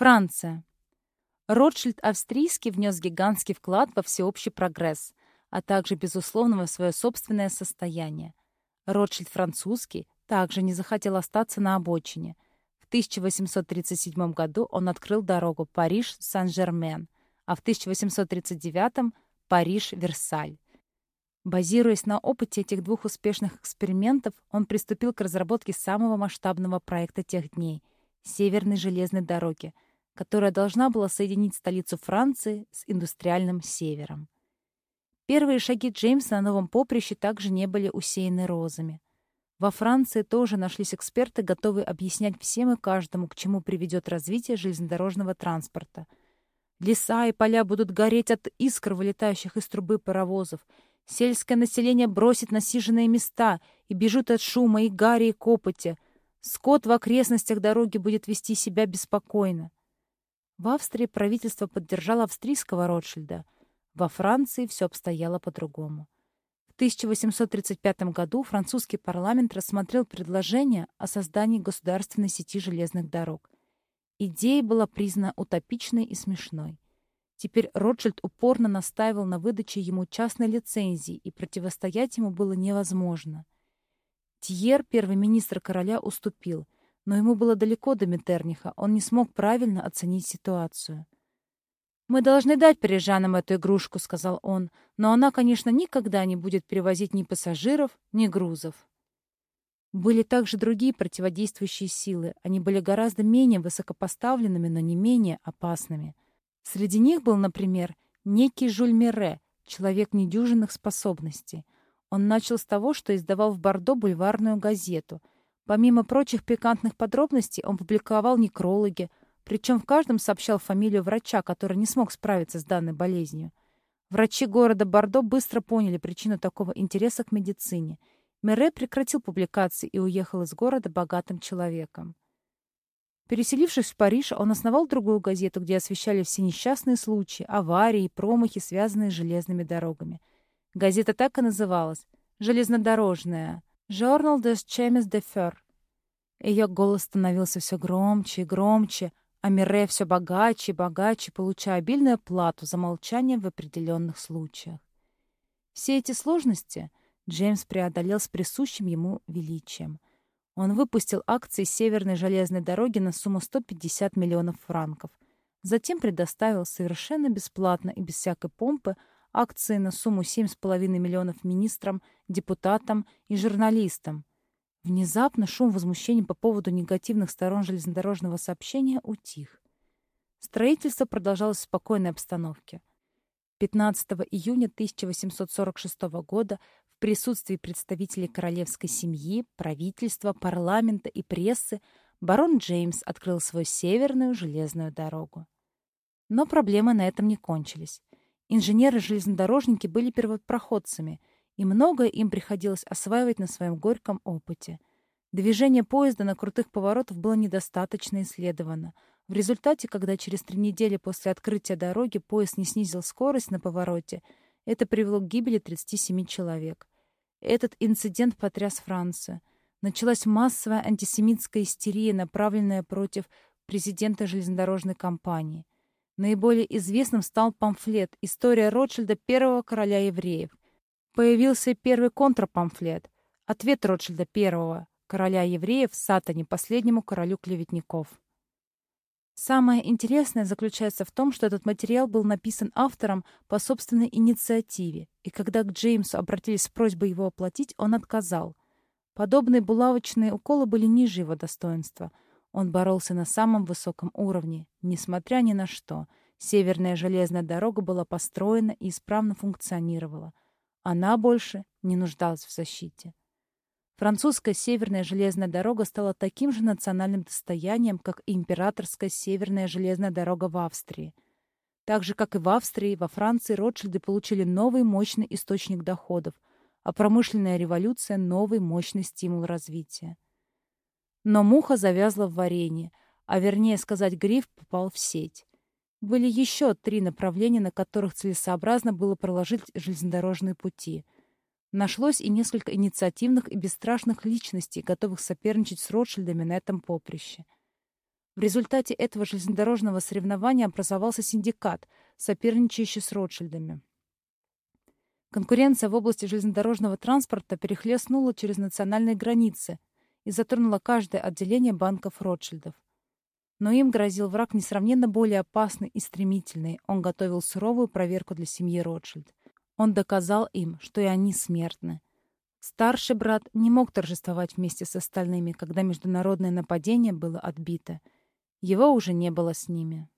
Франция. Ротшильд австрийский внес гигантский вклад во всеобщий прогресс, а также, безусловно, во свое собственное состояние. Ротшильд французский также не захотел остаться на обочине. В 1837 году он открыл дорогу Париж-Сан-Жермен, а в 1839 — Париж-Версаль. Базируясь на опыте этих двух успешных экспериментов, он приступил к разработке самого масштабного проекта тех дней — Северной железной дороги — которая должна была соединить столицу Франции с индустриальным севером. Первые шаги Джеймса на новом поприще также не были усеяны розами. Во Франции тоже нашлись эксперты, готовые объяснять всем и каждому, к чему приведет развитие железнодорожного транспорта. Леса и поля будут гореть от искр, вылетающих из трубы паровозов. Сельское население бросит насиженные места и бежит от шума и гари и копоти. Скот в окрестностях дороги будет вести себя беспокойно. В Австрии правительство поддержало австрийского Ротшильда. Во Франции все обстояло по-другому. В 1835 году французский парламент рассмотрел предложение о создании государственной сети железных дорог. Идея была признана утопичной и смешной. Теперь Ротшильд упорно настаивал на выдаче ему частной лицензии, и противостоять ему было невозможно. Тьер, первый министр короля, уступил — но ему было далеко до Метерниха, он не смог правильно оценить ситуацию. «Мы должны дать парижанам эту игрушку», — сказал он, «но она, конечно, никогда не будет перевозить ни пассажиров, ни грузов». Были также другие противодействующие силы. Они были гораздо менее высокопоставленными, но не менее опасными. Среди них был, например, некий Жюль Мире, человек недюжинных способностей. Он начал с того, что издавал в Бордо бульварную газету — Помимо прочих пикантных подробностей, он публиковал некрологи, причем в каждом сообщал фамилию врача, который не смог справиться с данной болезнью. Врачи города Бордо быстро поняли причину такого интереса к медицине. Мере прекратил публикации и уехал из города богатым человеком. Переселившись в Париж, он основал другую газету, где освещали все несчастные случаи, аварии и промахи, связанные с железными дорогами. Газета так и называлась «Железнодорожная». «Journal des Chemis de Fer». Ее голос становился все громче и громче, а Мире все богаче и богаче, получая обильную плату за молчание в определенных случаях. Все эти сложности Джеймс преодолел с присущим ему величием. Он выпустил акции Северной железной дороги на сумму 150 миллионов франков. Затем предоставил совершенно бесплатно и без всякой помпы акции на сумму 7,5 миллионов министрам, депутатам и журналистам. Внезапно шум возмущения по поводу негативных сторон железнодорожного сообщения утих. Строительство продолжалось в спокойной обстановке. 15 июня 1846 года в присутствии представителей королевской семьи, правительства, парламента и прессы барон Джеймс открыл свою северную железную дорогу. Но проблемы на этом не кончились. Инженеры-железнодорожники были первопроходцами, и многое им приходилось осваивать на своем горьком опыте. Движение поезда на крутых поворотах было недостаточно исследовано. В результате, когда через три недели после открытия дороги поезд не снизил скорость на повороте, это привело к гибели 37 человек. Этот инцидент потряс Францию. Началась массовая антисемитская истерия, направленная против президента железнодорожной компании. Наиболее известным стал памфлет «История Ротшильда, первого короля евреев». Появился первый контрпамфлет «Ответ Ротшильда, первого короля евреев, Сатане, последнему королю клеветников». Самое интересное заключается в том, что этот материал был написан автором по собственной инициативе, и когда к Джеймсу обратились с просьбой его оплатить, он отказал. Подобные булавочные уколы были ниже его достоинства — он боролся на самом высоком уровне, несмотря ни на что. Северная железная дорога была построена и исправно функционировала. Она больше не нуждалась в защите. Французская северная железная дорога стала таким же национальным достоянием, как императорская северная железная дорога в Австрии. Так же, как и в Австрии, во Франции Ротшильды получили новый мощный источник доходов, а промышленная революция — новый мощный стимул развития. Но муха завязла в варенье, а вернее сказать, гриф попал в сеть. Были еще три направления, на которых целесообразно было проложить железнодорожные пути. Нашлось и несколько инициативных и бесстрашных личностей, готовых соперничать с Ротшильдами на этом поприще. В результате этого железнодорожного соревнования образовался синдикат, соперничающий с Ротшильдами. Конкуренция в области железнодорожного транспорта перехлестнула через национальные границы и затронула каждое отделение банков Ротшильдов. Но им грозил враг несравненно более опасный и стремительный. Он готовил суровую проверку для семьи Ротшильд. Он доказал им, что и они смертны. Старший брат не мог торжествовать вместе с остальными, когда международное нападение было отбито. Его уже не было с ними.